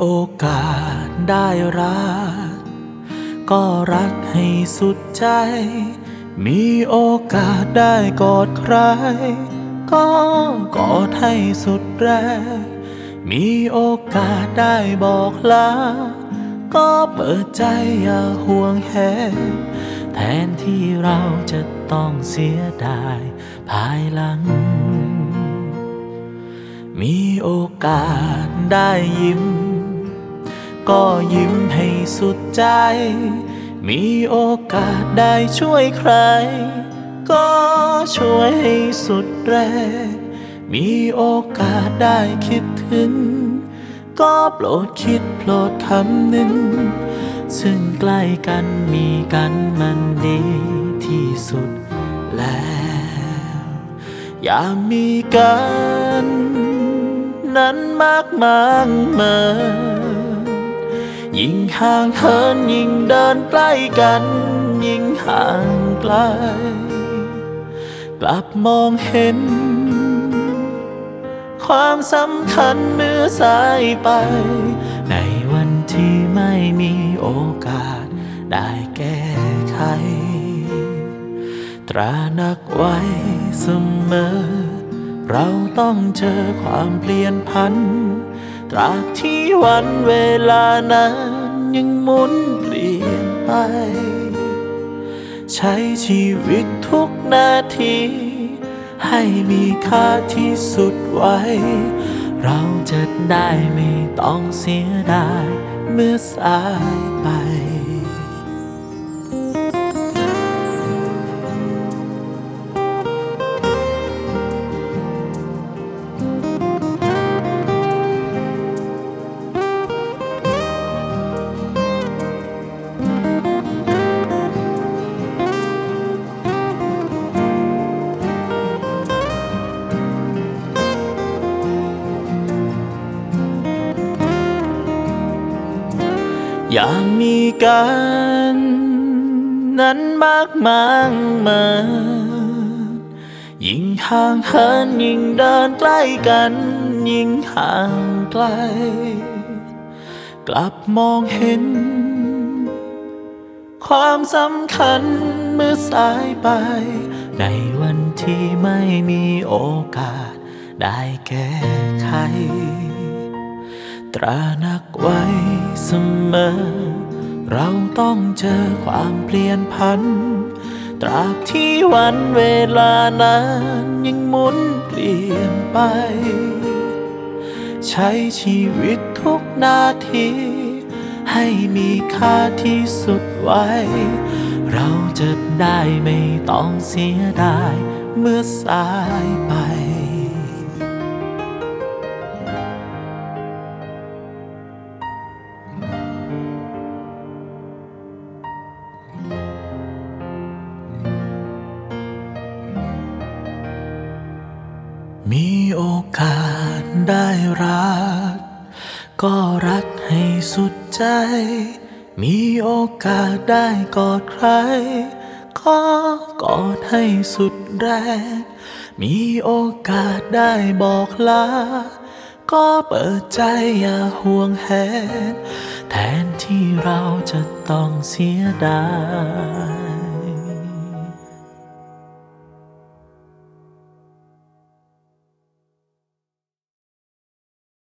โอกาสได้รัก ก็รักให้สุดใจ มีโอกาสได้กอดใคร ก็กอดให้สุดแรง มีโอกาสได้บอกลา ก็เปิดใจอย่าห่วงแหนแทนที่เราจะต้องเสียดายภายหลังมีโอกาสได้ยิ้ม ก็ยิ้มให้สุดใจ มีโอกาสได้ช่วยใคร ก็ช่วยให้สุดแรง มีโอกาสได้คิดถึง ก็โปรดคิดโปรดคำหนึ่ง ซึ่งใกล้กันมีกันมันดีที่สุดแล้ว อย่ามีกัน นั้นมากมากเมิน ยิ่งห่างเหินยิ่งเดินใกล้กัน ยิ่งห่างไกล กลับมองเห็น ความสำคัญเมื่อสายไป ในวันที่ไม่มีโอกาสได้แก้ไข ตราหนักไว้เสมอ เราต้องเจอความเปลี่ยนพัน ตราบที่วันเวลานั้นยังหมุนเปลี่ยนไป ใช้ชีวิตทุกนาที ให้มีค่าที่สุดไว้ เราจะได้ไม่ต้องเสียดายเมื่อสายไป ย่างมีกันนั้นมากมากมายิ่งห่างเหินยิ่งเดินใกล้กัน ยิ่งห่างไกล กลับมองเห็น ความสำคัญเมื่อสายไป ในวันที่ไม่มีโอกาสได้แก้ไข ตราหนักไว้เสมอ เราต้องเจอความเปลี่ยนพัน ตราบที่วันเวลานั้นยังหมุนเปลี่ยนไป ใช้ชีวิตทุกนาที ให้มีค่าที่สุดไว้ เราจะได้ไม่ต้องเสียดาย เมื่อสายไป มีโอกาสได้รัก ก็รักให้สุดใจ มีโอกาสได้กอดใคร ก็กอดให้สุดแรง มีโอกาสได้บอกลา ก็เปิดใจอย่าห่วงแหน แทนที่เราจะต้องเสียดาย